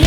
な